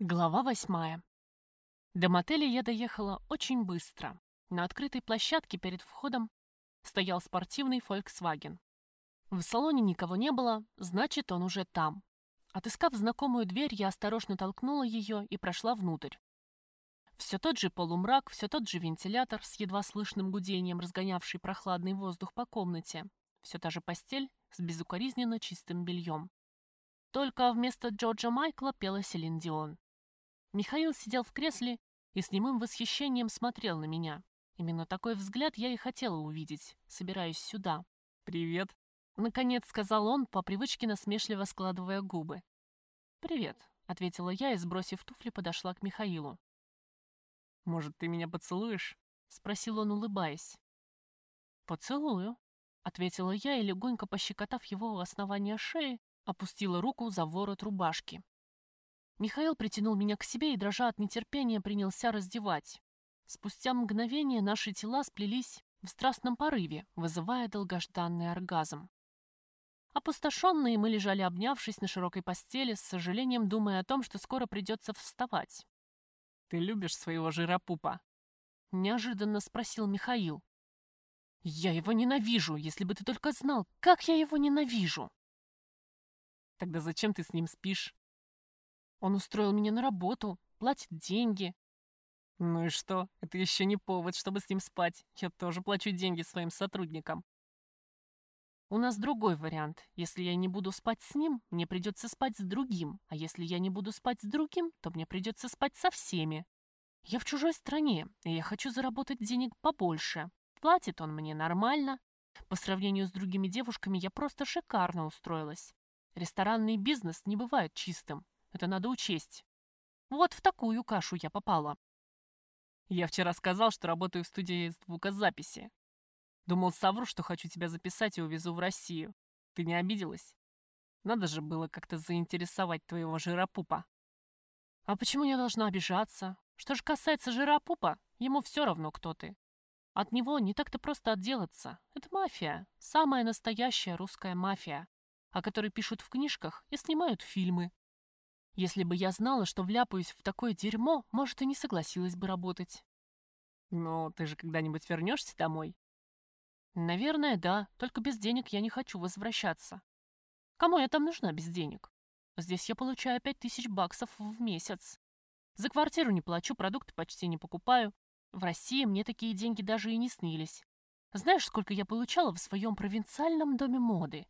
Глава восьмая. До мотеля я доехала очень быстро. На открытой площадке перед входом стоял спортивный Volkswagen. В салоне никого не было, значит, он уже там. Отыскав знакомую дверь, я осторожно толкнула ее и прошла внутрь. Все тот же полумрак, все тот же вентилятор с едва слышным гудением, разгонявший прохладный воздух по комнате. Все та же постель с безукоризненно чистым бельем. Только вместо Джорджа Майкла пела Селин Дион. Михаил сидел в кресле и с немым восхищением смотрел на меня. Именно такой взгляд я и хотела увидеть, собираясь сюда. «Привет», — наконец сказал он, по привычке насмешливо складывая губы. «Привет», — ответила я и, сбросив туфли, подошла к Михаилу. «Может, ты меня поцелуешь?» — спросил он, улыбаясь. «Поцелую», — ответила я и, легонько пощекотав его у основания шеи, опустила руку за ворот рубашки. Михаил притянул меня к себе и, дрожа от нетерпения, принялся раздевать. Спустя мгновение наши тела сплелись в страстном порыве, вызывая долгожданный оргазм. Опустошенные мы лежали, обнявшись на широкой постели, с сожалением думая о том, что скоро придется вставать. «Ты любишь своего жиропупа?» — неожиданно спросил Михаил. «Я его ненавижу, если бы ты только знал, как я его ненавижу!» «Тогда зачем ты с ним спишь?» «Он устроил меня на работу, платит деньги». «Ну и что? Это еще не повод, чтобы с ним спать. Я тоже плачу деньги своим сотрудникам». У нас другой вариант. Если я не буду спать с ним, мне придется спать с другим. А если я не буду спать с другим, то мне придется спать со всеми. Я в чужой стране, и я хочу заработать денег побольше. Платит он мне нормально. По сравнению с другими девушками я просто шикарно устроилась. Ресторанный бизнес не бывает чистым. Это надо учесть. Вот в такую кашу я попала. Я вчера сказал, что работаю в студии звукозаписи. Думал, совру, что хочу тебя записать и увезу в Россию. Ты не обиделась? Надо же было как-то заинтересовать твоего жиропупа. А почему я должна обижаться? Что же касается жиропупа, ему все равно, кто ты. От него не так-то просто отделаться. Это мафия. Самая настоящая русская мафия, о которой пишут в книжках и снимают фильмы. Если бы я знала, что вляпаюсь в такое дерьмо, может, и не согласилась бы работать. Но ты же когда-нибудь вернешься домой? Наверное, да, только без денег я не хочу возвращаться. Кому я там нужна без денег? Здесь я получаю пять тысяч баксов в месяц. За квартиру не плачу, продукты почти не покупаю. В России мне такие деньги даже и не снились. Знаешь, сколько я получала в своем провинциальном доме моды?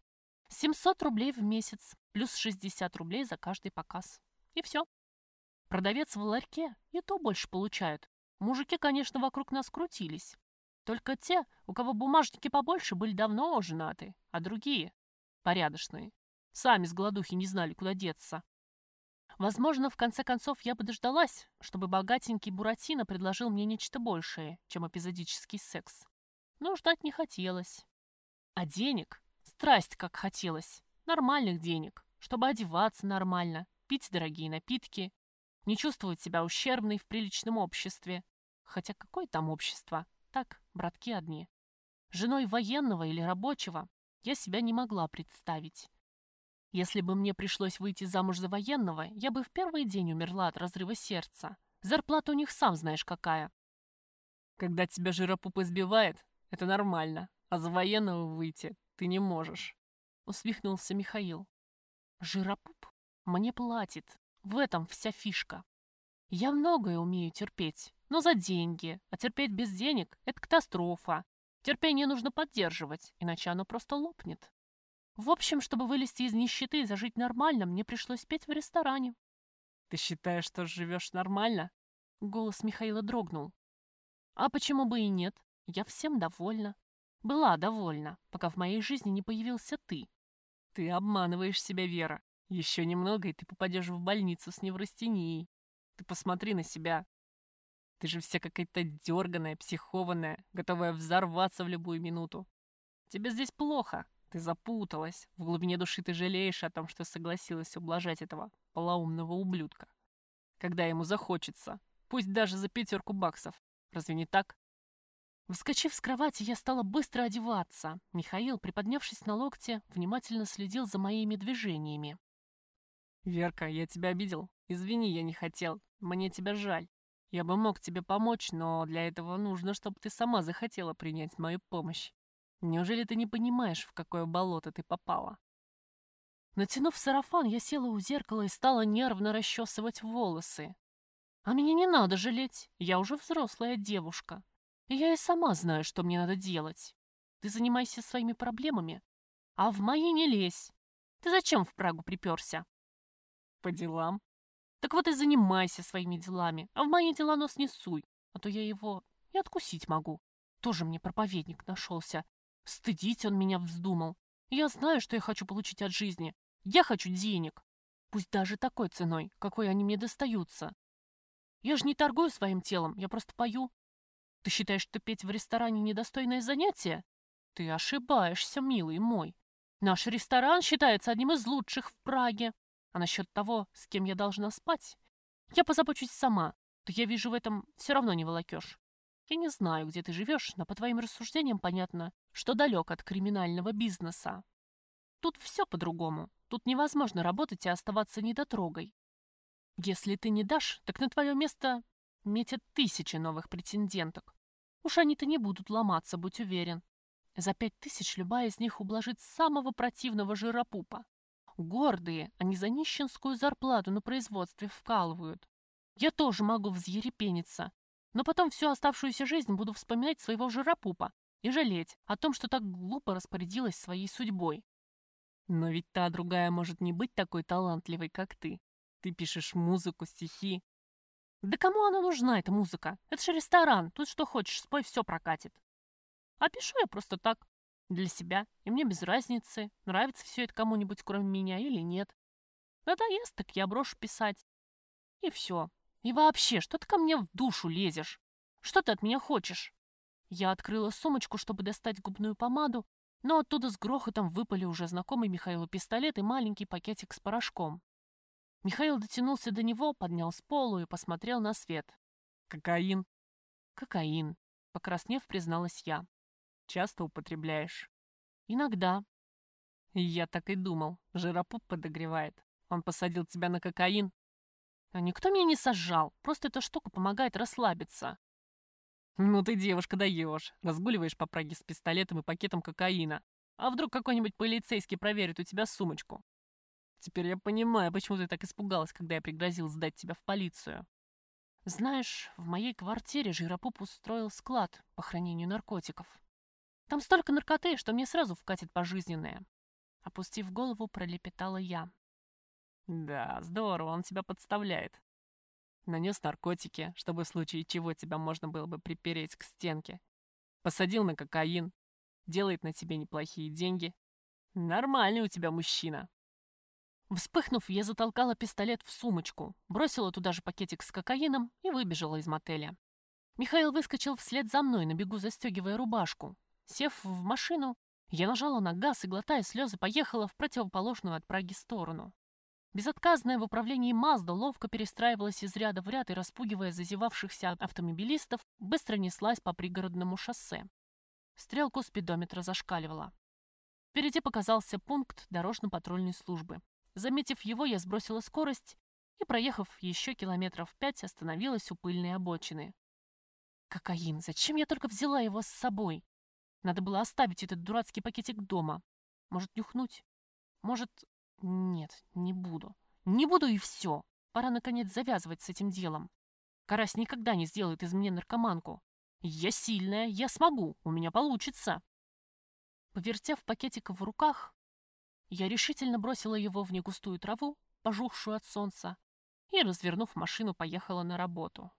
700 рублей в месяц, плюс 60 рублей за каждый показ. И все. Продавец в ларьке и то больше получают. Мужики, конечно, вокруг нас крутились. Только те, у кого бумажники побольше, были давно женаты, а другие, порядочные, сами с голодухи не знали, куда деться. Возможно, в конце концов, я бы дождалась, чтобы богатенький Буратино предложил мне нечто большее, чем эпизодический секс. Но ждать не хотелось. А денег? Страсть как хотелось. Нормальных денег, чтобы одеваться нормально, пить дорогие напитки, не чувствовать себя ущербной в приличном обществе. Хотя какое там общество? Так, братки одни. Женой военного или рабочего я себя не могла представить. Если бы мне пришлось выйти замуж за военного, я бы в первый день умерла от разрыва сердца. Зарплата у них сам знаешь какая. Когда тебя жиропуп избивает, это нормально, а за военного выйти ты не можешь. Усмехнулся Михаил. Жиропуп мне платит. В этом вся фишка. Я многое умею терпеть, но за деньги, а терпеть без денег – это катастрофа. Терпение нужно поддерживать, иначе оно просто лопнет. В общем, чтобы вылезти из нищеты и зажить нормально, мне пришлось петь в ресторане. «Ты считаешь, что живешь нормально?» Голос Михаила дрогнул. «А почему бы и нет? Я всем довольна. Была довольна, пока в моей жизни не появился ты». «Ты обманываешь себя, Вера. Еще немного, и ты попадешь в больницу с неврастенией. Ты посмотри на себя. Ты же вся какая-то дерганая, психованная, готовая взорваться в любую минуту. Тебе здесь плохо, ты запуталась. В глубине души ты жалеешь о том, что согласилась ублажать этого полоумного ублюдка. Когда ему захочется, пусть даже за пятерку баксов. Разве не так? Вскочив с кровати, я стала быстро одеваться. Михаил, приподнявшись на локте, внимательно следил за моими движениями. «Верка, я тебя обидел? Извини, я не хотел. Мне тебя жаль. Я бы мог тебе помочь, но для этого нужно, чтобы ты сама захотела принять мою помощь. Неужели ты не понимаешь, в какое болото ты попала?» Натянув сарафан, я села у зеркала и стала нервно расчесывать волосы. А меня не надо жалеть, я уже взрослая девушка. Я и сама знаю, что мне надо делать. Ты занимайся своими проблемами, а в мои не лезь. Ты зачем в Прагу приперся? По делам. Так вот и занимайся своими делами, а в мои дела нос не суй, а то я его и откусить могу. Тоже мне проповедник нашелся. Стыдить он меня вздумал. Я знаю, что я хочу получить от жизни, я хочу денег. Пусть даже такой ценой, какой они мне достаются. Я же не торгую своим телом, я просто пою. Ты считаешь, что петь в ресторане недостойное занятие? Ты ошибаешься, милый мой. Наш ресторан считается одним из лучших в Праге. А насчет того, с кем я должна спать, я позабочусь сама. То я вижу в этом все равно не волокешь. Я не знаю, где ты живешь, но по твоим рассуждениям понятно, что далек от криминального бизнеса. Тут все по-другому. Тут невозможно работать и оставаться недотрогой. Если ты не дашь, так на твое место метят тысячи новых претенденток. Уж они-то не будут ломаться, будь уверен. За пять тысяч любая из них ублажит самого противного жиропупа. Гордые, они за нищенскую зарплату на производстве вкалывают. Я тоже могу взъерепениться, но потом всю оставшуюся жизнь буду вспоминать своего жиропупа и жалеть о том, что так глупо распорядилась своей судьбой. Но ведь та другая может не быть такой талантливой, как ты. Ты пишешь музыку, стихи. Да кому она нужна, эта музыка? Это же ресторан, тут что хочешь, спой, все прокатит. А пишу я просто так, для себя, и мне без разницы, нравится все это кому-нибудь, кроме меня, или нет. Надоест, так я брошу писать. И все. И вообще, что ты ко мне в душу лезешь? Что ты от меня хочешь? Я открыла сумочку, чтобы достать губную помаду, но оттуда с грохотом выпали уже знакомый Михаилу пистолет и маленький пакетик с порошком. Михаил дотянулся до него, поднял с полу и посмотрел на свет. «Кокаин?» «Кокаин», — покраснев, призналась я. «Часто употребляешь?» «Иногда». «Я так и думал. Жиропуп подогревает. Он посадил тебя на кокаин?» «А никто меня не сажал. Просто эта штука помогает расслабиться. «Ну ты, девушка, даешь. Разгуливаешь по Праге с пистолетом и пакетом кокаина. А вдруг какой-нибудь полицейский проверит у тебя сумочку? Теперь я понимаю, почему ты так испугалась, когда я пригрозил сдать тебя в полицию». «Знаешь, в моей квартире Жиропуп устроил склад по хранению наркотиков. Там столько наркоты, что мне сразу вкатит пожизненное». Опустив голову, пролепетала я. «Да, здорово, он тебя подставляет. Нанес наркотики, чтобы в случае чего тебя можно было бы припереть к стенке. Посадил на кокаин. Делает на тебе неплохие деньги. Нормальный у тебя мужчина. Вспыхнув, я затолкала пистолет в сумочку, бросила туда же пакетик с кокаином и выбежала из мотеля. Михаил выскочил вслед за мной, на бегу застегивая рубашку. Сев в машину, я нажала на газ и, глотая слезы, поехала в противоположную от Праги сторону. Безотказная в управлении Мазда ловко перестраивалась из ряда в ряд и, распугивая зазевавшихся автомобилистов, быстро неслась по пригородному шоссе. Стрелку спидометра зашкаливала. Впереди показался пункт дорожно-патрульной службы. Заметив его, я сбросила скорость и, проехав еще километров пять, остановилась у пыльной обочины. Кокаин, зачем я только взяла его с собой? Надо было оставить этот дурацкий пакетик дома. Может, нюхнуть? Может, нет, не буду. Не буду и все. Пора, наконец, завязывать с этим делом. Карась никогда не сделает из меня наркоманку. Я сильная, я смогу, у меня получится. Повертев пакетик в руках, я решительно бросила его в негустую траву, пожухшую от солнца, и, развернув машину, поехала на работу.